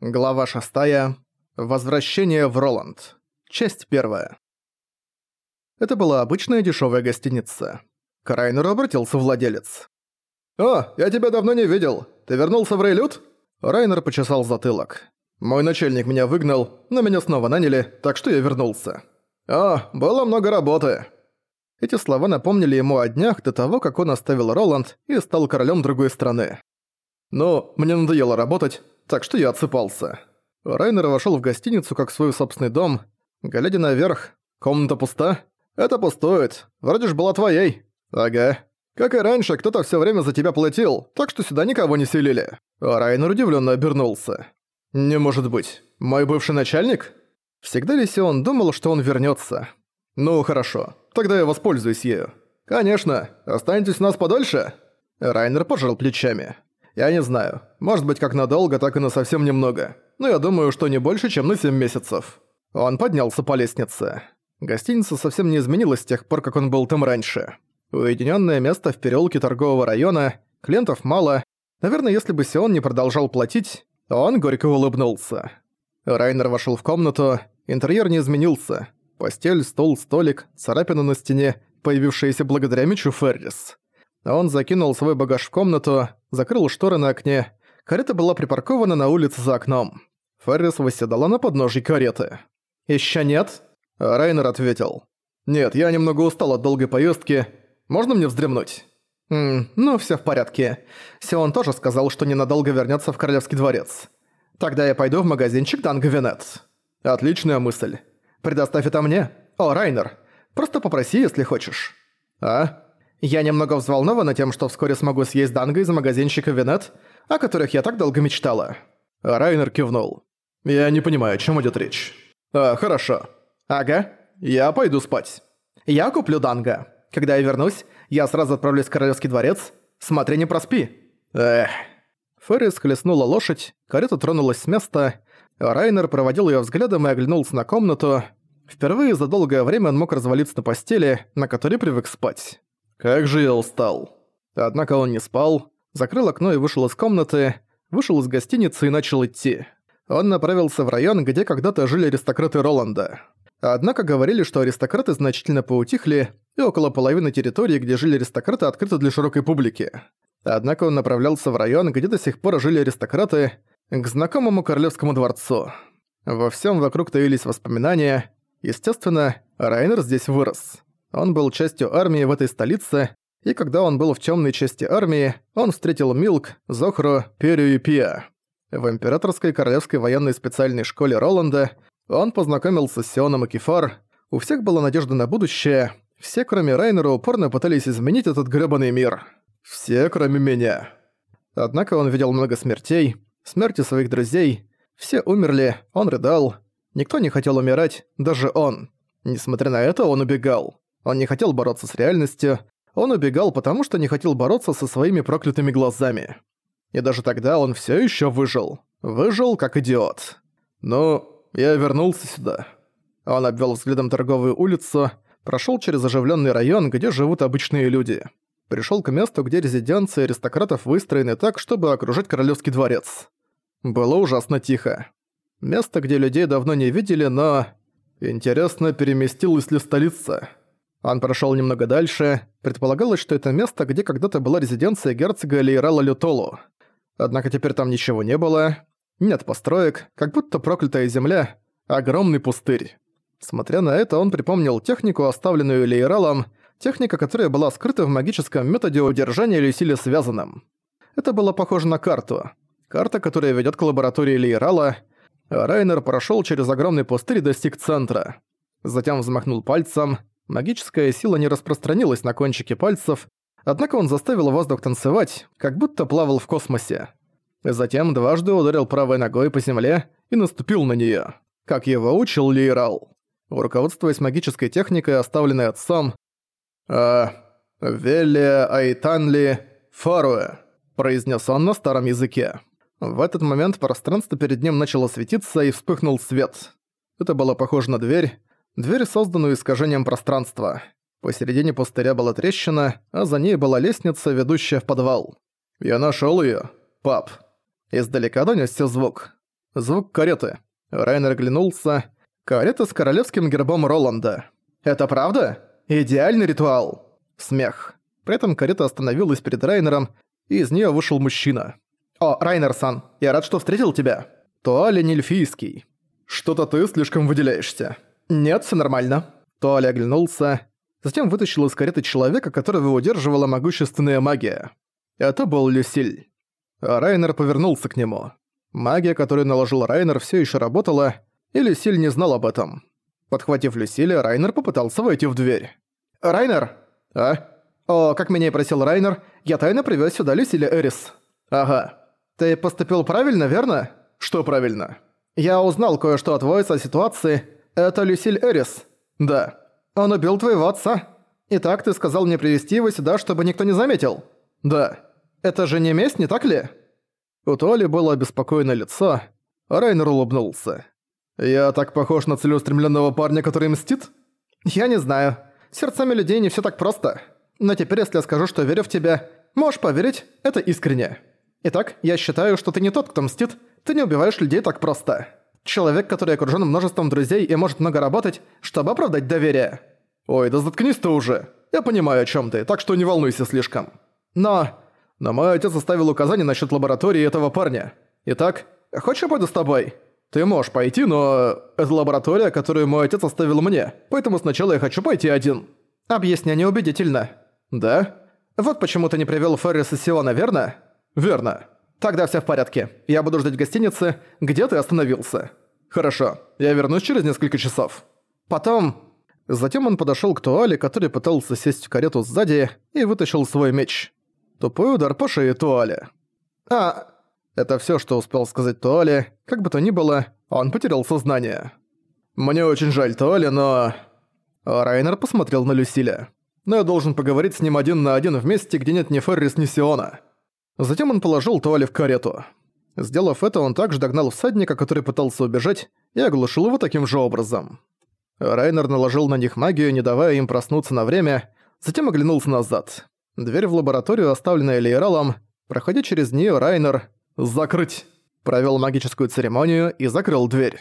Глава 6. Возвращение в Роланд. Часть 1. Это была обычная дешевая гостиница. К Райнеру обратился владелец. «О, я тебя давно не видел. Ты вернулся в Рейлют?» Райнер почесал затылок. «Мой начальник меня выгнал, но меня снова наняли, так что я вернулся». «О, было много работы». Эти слова напомнили ему о днях до того, как он оставил Роланд и стал королем другой страны. «Ну, мне надоело работать, так что я отсыпался». Райнер вошел в гостиницу как в свой собственный дом. Глядя наверх, комната пуста? Это пустует. Вроде ж была твоей. Ага. Как и раньше, кто-то все время за тебя платил, так что сюда никого не селили. Райнер удивленно обернулся. «Не может быть. Мой бывший начальник?» Всегда ли он думал, что он вернется? «Ну, хорошо. Тогда я воспользуюсь ею». «Конечно. Останетесь у нас подольше?» Райнер пожал плечами. Я не знаю. Может быть, как надолго, так и на совсем немного. Но я думаю, что не больше, чем на 7 месяцев. Он поднялся по лестнице. Гостиница совсем не изменилась с тех пор, как он был там раньше. Уединенное место в переулке торгового района, клиентов мало. Наверное, если бы Сион не продолжал платить, он горько улыбнулся. Райнер вошел в комнату, интерьер не изменился. Постель, стол, столик, царапина на стене, появившаяся благодаря мечу Феррис. Он закинул свой багаж в комнату, закрыл шторы на окне. Карета была припаркована на улице за окном. Феррис восседала на подножии кареты. «Ещё нет?» Райнер ответил. «Нет, я немного устал от долгой поездки. Можно мне вздремнуть?» «Ммм, ну всё в порядке. Сион тоже сказал, что ненадолго вернётся в Королевский дворец. Тогда я пойду в магазинчик Данговинет». «Отличная мысль. Предоставь это мне. О, Райнер, просто попроси, если хочешь». «А?» Я немного взволнована тем, что вскоре смогу съесть данго из магазинчика Винет, о которых я так долго мечтала». Райнер кивнул. «Я не понимаю, о чем идет речь». «А, хорошо». «Ага, я пойду спать». «Я куплю данго. Когда я вернусь, я сразу отправлюсь в Королевский дворец. Смотри, не проспи». «Эх». Феррис хлестнула лошадь, карета тронулась с места, Райнер проводил ее взглядом и оглянулся на комнату. Впервые за долгое время он мог развалиться на постели, на которой привык спать. Как же я устал. Однако он не спал, закрыл окно и вышел из комнаты, вышел из гостиницы и начал идти. Он направился в район, где когда-то жили аристократы Роланда. Однако говорили, что аристократы значительно поутихли, и около половины территории, где жили аристократы, открыты для широкой публики. Однако он направлялся в район, где до сих пор жили аристократы, к знакомому королевскому дворцу. Во всем вокруг таились воспоминания. Естественно, Райнер здесь вырос. Он был частью армии в этой столице, и когда он был в темной части армии, он встретил Милк, Зохру, Перю и Пиа. В Императорской Королевской военной специальной школе Роланда он познакомился с Сионом и Кефар, у всех была надежда на будущее, все, кроме Райнера, упорно пытались изменить этот грёбаный мир. Все, кроме меня. Однако он видел много смертей, смерти своих друзей, все умерли, он рыдал, никто не хотел умирать, даже он. Несмотря на это, он убегал. Он не хотел бороться с реальностью, он убегал, потому что не хотел бороться со своими проклятыми глазами. И даже тогда он все еще выжил. Выжил как идиот. Но я вернулся сюда. Он обвел взглядом торговую улицу, прошел через оживленный район, где живут обычные люди. Пришел к месту, где резиденции аристократов выстроены так, чтобы окружить королевский дворец. Было ужасно тихо. Место, где людей давно не видели, но... Интересно, переместилась ли столица? Он прошел немного дальше. Предполагалось, что это место, где когда-то была резиденция герцога Лейрала Лютолу. Однако теперь там ничего не было. Нет построек, как будто проклятая земля. Огромный пустырь. Смотря на это, он припомнил технику, оставленную Лейралом, техника, которая была скрыта в магическом методе удержания Люсили связанным. Это было похоже на карту. Карта, которая ведет к лаборатории Лейрала. Райнер прошел через огромный пустырь и достиг центра. Затем взмахнул пальцем, Магическая сила не распространилась на кончике пальцев, однако он заставил воздух танцевать, как будто плавал в космосе. Затем дважды ударил правой ногой по земле и наступил на неё, как его учил Лейрал. Руководствуясь магической техникой, оставленной отцом, «А... Велия Айтанли Фаруэ», произнес он на старом языке. В этот момент пространство перед ним начало светиться и вспыхнул свет. Это было похоже на дверь, Дверь, созданную искажением пространства. Посередине пустыря была трещина, а за ней была лестница, ведущая в подвал. «Я нашёл её, пап». Издалека донёсся звук. Звук кареты. Райнер оглянулся. Карета с королевским гербом Роланда. «Это правда? Идеальный ритуал!» Смех. При этом карета остановилась перед Райнером, и из нее вышел мужчина. «О, Райнер-сан, я рад, что встретил тебя!» Туале Нильфийский. «Что-то ты слишком выделяешься». «Нет, все нормально». Туале оглянулся, затем вытащил из кареты человека, которого удерживала могущественная магия. Это был Люсиль. А Райнер повернулся к нему. Магия, которую наложил Райнер, все еще работала, и Люсиль не знал об этом. Подхватив Люсиля, Райнер попытался войти в дверь. «Райнер!» «А?» «О, как меня и просил Райнер, я тайно привез сюда Люсиля Эрис». «Ага. Ты поступил правильно, верно?» «Что правильно?» «Я узнал кое-что от Войса о ситуации. Это Люсиль Эрис». «Да». «Он убил твоего отца. Итак, ты сказал мне привести его сюда, чтобы никто не заметил?» «Да». «Это же не месть, не так ли?» У Туали было обеспокоенное лицо. Райнер улыбнулся. «Я так похож на целеустремленного парня, который мстит?» «Я не знаю. Сердцами людей не все так просто. Но теперь, если я скажу, что верю в тебя, можешь поверить, это искренне. Итак, я считаю, что ты не тот, кто мстит, ты не убиваешь людей так просто. Человек, который окружен множеством друзей и может много работать, чтобы оправдать доверие. Ой, да заткнись ты уже. Я понимаю, о чем ты, так что не волнуйся слишком. Но... Но мой отец оставил указание насчет лаборатории этого парня. Итак, хочешь я пойду с тобой? Ты можешь пойти, но... Это лаборатория, которую мой отец оставил мне, поэтому сначала я хочу пойти один. Объяснение убедительно. Да? Вот почему ты не привёл Феррис и Сиона, верно? Верно. Тогда все в порядке. Я буду ждать в гостинице, где ты остановился. Хорошо. Я вернусь через несколько часов. Потом... Затем он подошёл к Туале, который пытался сесть в карету сзади, и вытащил свой меч. Тупой удар по шее Туале. А... Это всё, что успел сказать Туале. Как бы то ни было, он потерял сознание. Мне очень жаль Туале, но... Райнер посмотрел на Люсиля. Но я должен поговорить с ним один на один в месте, где нет ни Феррис, ни Сиона. Затем он положил Туали в карету. Сделав это, он также догнал всадника, который пытался убежать, и оглушил его таким же образом. Райнер наложил на них магию, не давая им проснуться на время, затем оглянулся назад. Дверь в лабораторию, оставленная Лейралом, проходя через нее, Райнер «Закрыть!» провел магическую церемонию и закрыл дверь.